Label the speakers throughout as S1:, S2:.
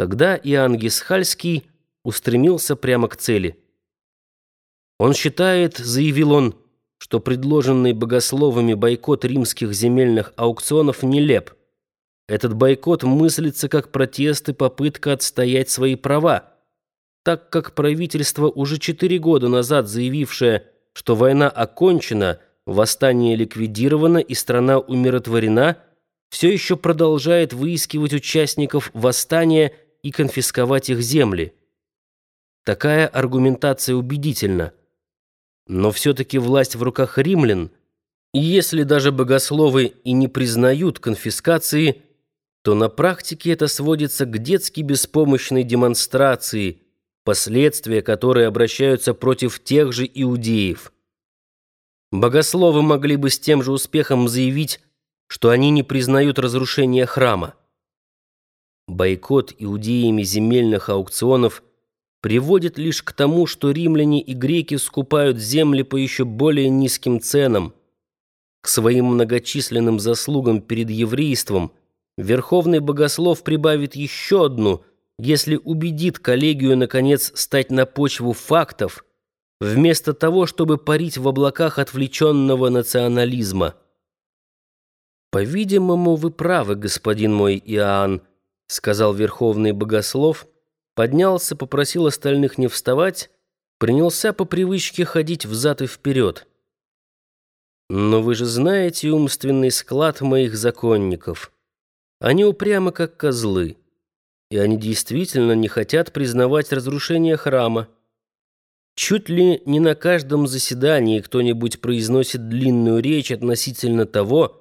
S1: Тогда Иоанн Гисхальский устремился прямо к цели. Он считает, заявил он, что предложенный богословами бойкот римских земельных аукционов нелеп. Этот бойкот мыслится как протест и попытка отстоять свои права, так как правительство, уже четыре года назад заявившее, что война окончена, восстание ликвидировано и страна умиротворена, все еще продолжает выискивать участников восстания и конфисковать их земли. Такая аргументация убедительна. Но все-таки власть в руках римлян, и если даже богословы и не признают конфискации, то на практике это сводится к детски беспомощной демонстрации, последствия которой обращаются против тех же иудеев. Богословы могли бы с тем же успехом заявить, что они не признают разрушение храма. Бойкот иудеями земельных аукционов приводит лишь к тому, что римляне и греки скупают земли по еще более низким ценам. К своим многочисленным заслугам перед еврейством Верховный Богослов прибавит еще одну, если убедит коллегию, наконец, стать на почву фактов, вместо того, чтобы парить в облаках отвлеченного национализма. «По-видимому, вы правы, господин мой Иоанн», сказал верховный богослов, поднялся, попросил остальных не вставать, принялся по привычке ходить взад и вперед. Но вы же знаете умственный склад моих законников. Они упрямы, как козлы, и они действительно не хотят признавать разрушение храма. Чуть ли не на каждом заседании кто-нибудь произносит длинную речь относительно того,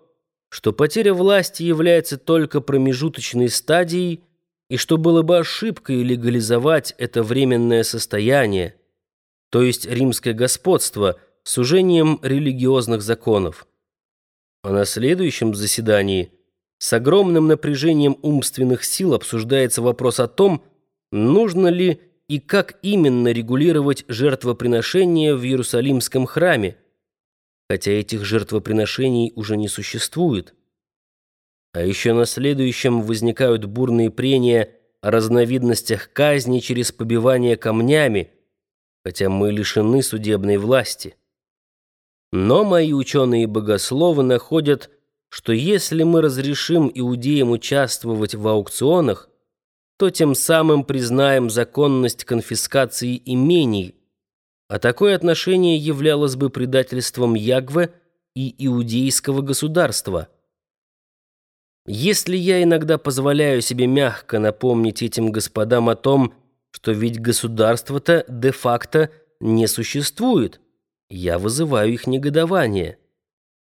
S1: что потеря власти является только промежуточной стадией и что было бы ошибкой легализовать это временное состояние, то есть римское господство, сужением религиозных законов. А на следующем заседании с огромным напряжением умственных сил обсуждается вопрос о том, нужно ли и как именно регулировать жертвоприношения в Иерусалимском храме, хотя этих жертвоприношений уже не существует. А еще на следующем возникают бурные прения о разновидностях казни через побивание камнями, хотя мы лишены судебной власти. Но мои ученые-богословы находят, что если мы разрешим иудеям участвовать в аукционах, то тем самым признаем законность конфискации имений, а такое отношение являлось бы предательством Ягве и иудейского государства. Если я иногда позволяю себе мягко напомнить этим господам о том, что ведь государство-то де-факто не существует, я вызываю их негодование.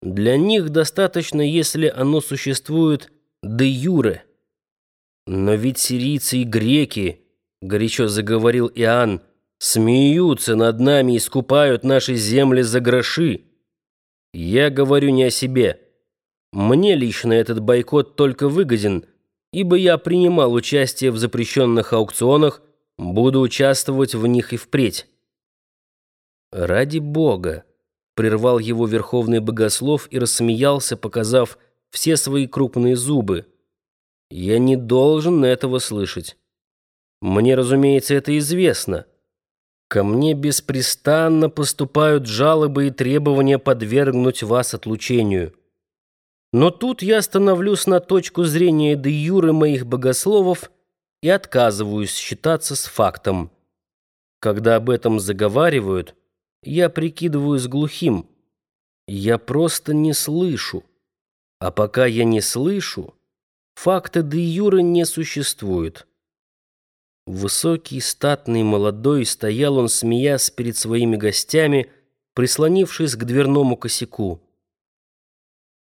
S1: Для них достаточно, если оно существует де-юре. Но ведь сирийцы и греки, горячо заговорил Иоанн, смеются над нами и скупают наши земли за гроши. Я говорю не о себе. Мне лично этот бойкот только выгоден, ибо я принимал участие в запрещенных аукционах, буду участвовать в них и впредь. Ради Бога, прервал его верховный богослов и рассмеялся, показав все свои крупные зубы. Я не должен этого слышать. Мне, разумеется, это известно. Ко мне беспрестанно поступают жалобы и требования подвергнуть вас отлучению. Но тут я становлюсь на точку зрения де юры моих богословов и отказываюсь считаться с фактом. Когда об этом заговаривают, я прикидываюсь глухим. Я просто не слышу. А пока я не слышу, факта де юры не существует. Высокий, статный, молодой, стоял он, смеясь перед своими гостями, прислонившись к дверному косяку.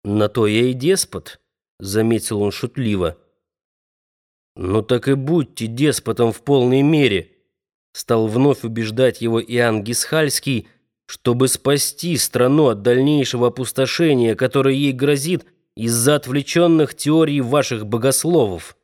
S1: «На то я и деспот», — заметил он шутливо. «Ну так и будьте деспотом в полной мере», — стал вновь убеждать его Иоанн Гисхальский, чтобы спасти страну от дальнейшего опустошения, которое ей грозит из-за отвлеченных теорий ваших богословов.